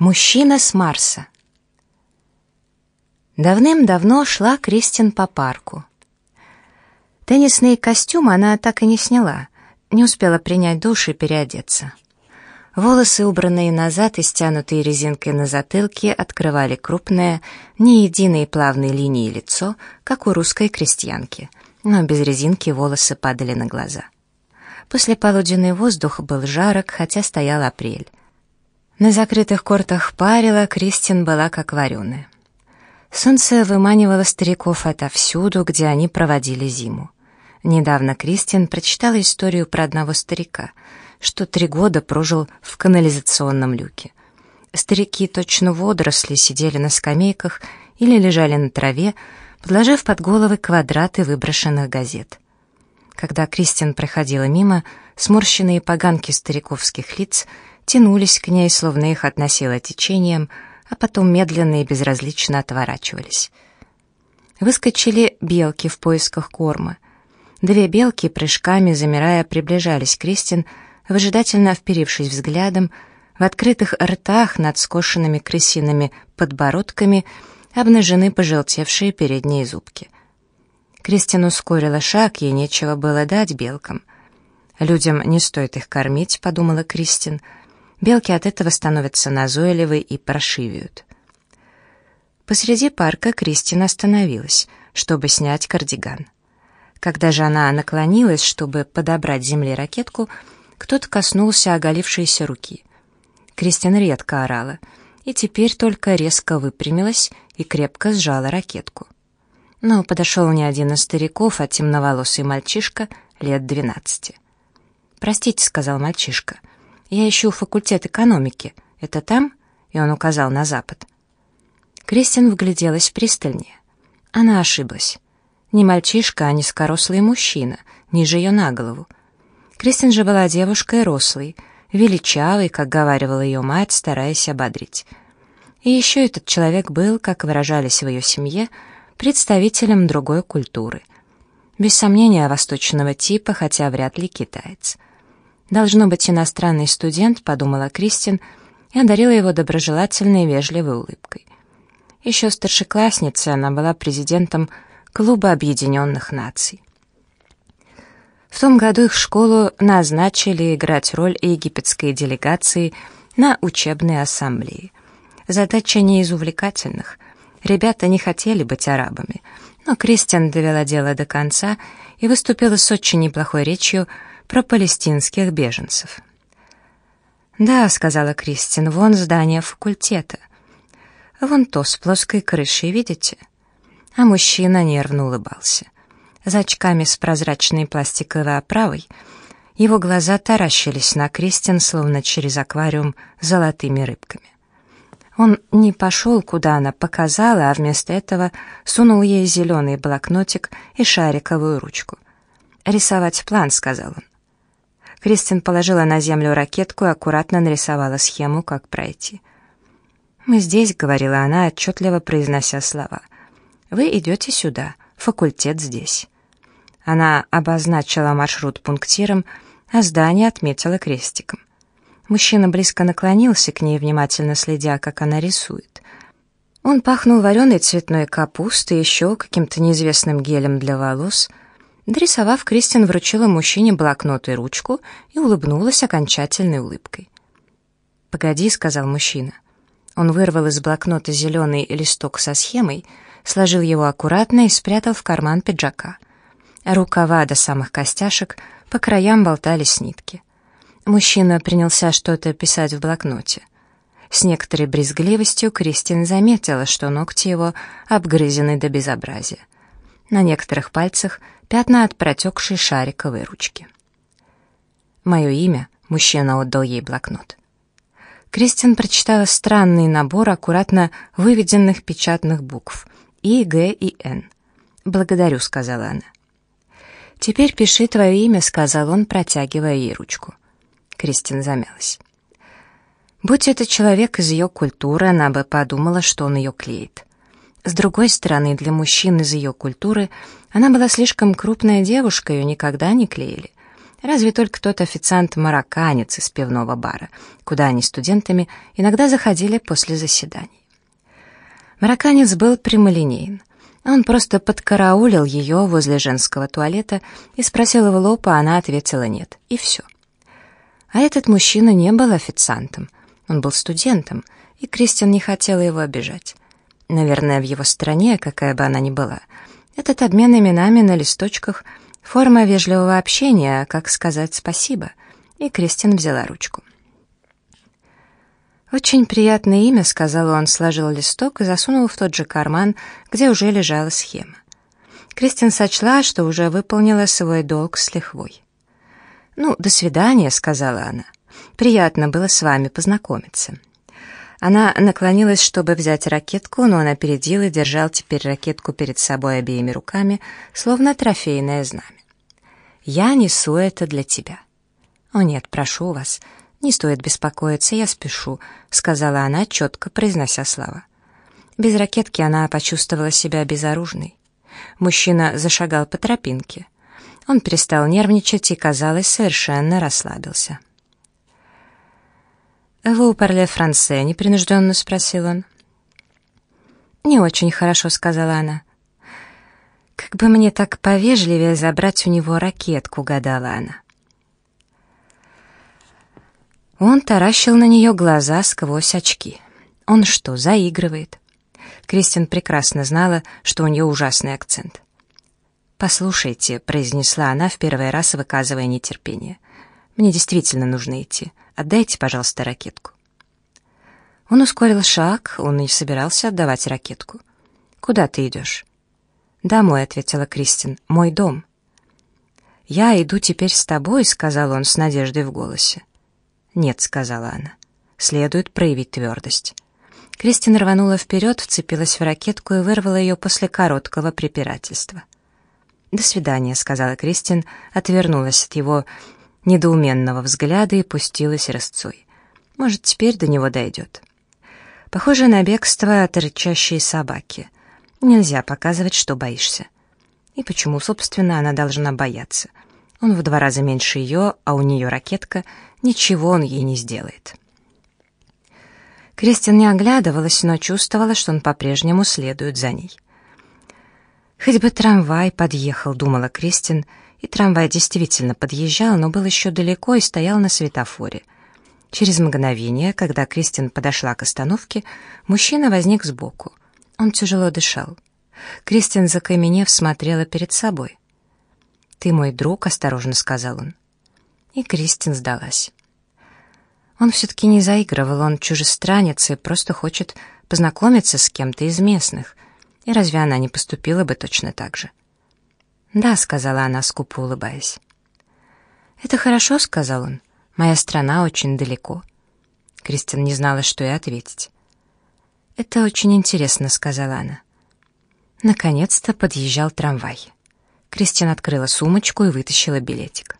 Мужчина с Марса. Давным-давно шла Кристин по парку. Теннисный костюм она так и не сняла, не успела принять душ и переодеться. Волосы, убранные назад и стянутые резинкой на затылке, открывали крупное, не единой плавной линии лицо, как у русской крестьянки, но без резинки волосы падали на глаза. После полуденный воздух был жарок, хотя стоял апрель. На закрытых кортах парила, Кристин была как вареная. Солнце выманивало стариков отовсюду, где они проводили зиму. Недавно Кристин прочитала историю про одного старика, что три года прожил в канализационном люке. Старики точно водоросли сидели на скамейках или лежали на траве, подложив под головы квадраты выброшенных газет. Когда Кристин проходила мимо, сморщенные поганки стариковских лиц тянулись к ней, словно их относило течением, а потом медленно и безразлично отворачивались. Выскочили белки в поисках корма. Две белки, прыжками замирая, приближались к Кристин, выжидательно вперившись взглядом, в открытых ртах над скошенными крысиными подбородками обнажены пожелтевшие передние зубки. Кристин ускорила шаг, ей нечего было дать белкам. «Людям не стоит их кормить», — подумала Кристин, — Белки от этого становятся назойливы и прошивают. Посреди парка Кристина остановилась, чтобы снять кардиган. Когда же она наклонилась, чтобы подобрать с земли ракетку, кто-то коснулся оголившейся руки. Кристина редко орала, и теперь только резко выпрямилась и крепко сжала ракетку. Но подошел не один из стариков, а темноволосый мальчишка лет двенадцати. «Простите», — сказал мальчишка, — я ищу факультет экономики. Это там?» И он указал на запад. Кристин вгляделась пристальнее. Она ошиблась. Не мальчишка, а низкорослый мужчина, ниже ее на голову. Кристин же была девушкой рослой, величавой, как говаривала ее мать, стараясь ободрить. И еще этот человек был, как выражались в ее семье, представителем другой культуры. Без сомнения, восточного типа, хотя вряд ли китаец. «Должно быть иностранный студент», — подумала Кристин, и одарила его доброжелательной и вежливой улыбкой. Еще старшеклассницей она была президентом Клуба Объединенных Наций. В том году их школу назначили играть роль египетской делегации на учебной ассамблее. Задача не из увлекательных. Ребята не хотели быть арабами, но Кристиан довела дело до конца и выступила с очень неплохой речью про палестинских беженцев. «Да», — сказала Кристин, — «вон здание факультета. Вон то с плоской крышей, видите?» А мужчина нервно улыбался. За очками с прозрачной пластиковой оправой его глаза таращились на Кристин, словно через аквариум с золотыми рыбками. Он не пошел, куда она показала, а вместо этого сунул ей зеленый блокнотик и шариковую ручку. «Рисовать план», — сказал он. Кристин положила на землю ракетку и аккуратно нарисовала схему, как пройти. «Мы здесь», — говорила она, отчетливо произнося слова. «Вы идете сюда, факультет здесь». Она обозначила маршрут пунктиром, а здание отметила крестиком. Мужчина близко наклонился к ней, внимательно следя, как она рисует. Он пахнул вареной цветной капустой, еще каким-то неизвестным гелем для волос — Дорисовав, Кристин вручила мужчине блокнот и ручку и улыбнулась окончательной улыбкой. «Погоди», — сказал мужчина. Он вырвал из блокнота зеленый листок со схемой, сложил его аккуратно и спрятал в карман пиджака. Рукава до самых костяшек, по краям болтались нитки. Мужчина принялся что-то писать в блокноте. С некоторой брезгливостью Кристин заметила, что ногти его обгрызены до безобразия. На некоторых пальцах пятна от протекшей шариковой ручки. «Мое имя», — мужчина отдал ей блокнот. Кристин прочитала странный набор аккуратно выведенных печатных букв И, Г и Н. «Благодарю», — сказала она. «Теперь пиши твое имя», — сказал он, протягивая ей ручку. Кристин замялась. Будь это человек из ее культуры, она бы подумала, что он ее клеит. С другой стороны, для мужчин из ее культуры она была слишком крупная девушка, ее никогда не клеили. Разве только тот официант-марокканец из пивного бара, куда они студентами иногда заходили после заседаний. Марокканец был прямолинеен. Он просто подкараулил ее возле женского туалета и спросил в лоб, а она ответила «нет». И все. А этот мужчина не был официантом. Он был студентом, и Кристин не хотела его обижать. Наверное, в его стране, какая бы она ни была, этот обмен именами на листочках — Форма вежливого общения, как сказать спасибо. И Кристин взяла ручку. «Очень приятное имя», — сказал он, сложил листок и засунул в тот же карман, где уже лежала схема. Кристин сочла, что уже выполнила свой долг с лихвой. «Ну, до свидания», — сказала она. «Приятно было с вами познакомиться». Она наклонилась, чтобы взять ракетку, но он опередил и держал теперь ракетку перед собой обеими руками, словно трофейное знамя. «Я несу это для тебя». «О нет, прошу вас, не стоит беспокоиться, я спешу», — сказала она, четко произнося слова. Без ракетки она почувствовала себя безоружной. Мужчина зашагал по тропинке. Он перестал нервничать и, казалось, совершенно расслабился. «Вы парле франце?» — непринужденно спросил он. «Не очень хорошо», — сказала она. «Как бы мне так повежливее забрать у него ракетку», — гадала она. Он таращил на нее глаза сквозь очки. Он что, заигрывает? Кристин прекрасно знала, что у нее ужасный акцент. «Послушайте», — произнесла она в первый раз, выказывая нетерпение. «Мне действительно нужно идти. Отдайте, пожалуйста, ракетку». Он ускорил шаг, он не собирался отдавать ракетку. «Куда ты идешь?» «Домой», — ответила Кристин, — «мой дом». «Я иду теперь с тобой», — сказал он с надеждой в голосе. «Нет», — сказала она, — «следует проявить твердость». Кристин рванула вперед, вцепилась в ракетку и вырвала ее после короткого препирательства. «До свидания», — сказала Кристин, отвернулась от его недоуменного взгляда и пустилась рысцой. Может, теперь до него дойдет. Похоже на бегство от рычащей собаки. Нельзя показывать, что боишься. И почему, собственно, она должна бояться? Он в два раза меньше ее, а у нее ракетка, ничего он ей не сделает. Кристин не оглядывалась, но чувствовала, что он по-прежнему следует за ней. «Хоть бы трамвай подъехал», — думала Кристин, — и трамвай действительно подъезжал, но был еще далеко и стоял на светофоре. Через мгновение, когда Кристин подошла к остановке, мужчина возник сбоку. Он тяжело дышал. Кристин, закаменев, смотрела перед собой. «Ты мой друг», — осторожно сказал он. И Кристин сдалась. Он все-таки не заигрывал, он чужестранец и просто хочет познакомиться с кем-то из местных. И разве она не поступила бы точно так же? «Да», — сказала она, скупо улыбаясь. «Это хорошо», — сказал он. «Моя страна очень далеко». Кристин не знала, что и ответить. «Это очень интересно», — сказала она. Наконец-то подъезжал трамвай. Кристин открыла сумочку и вытащила билетик.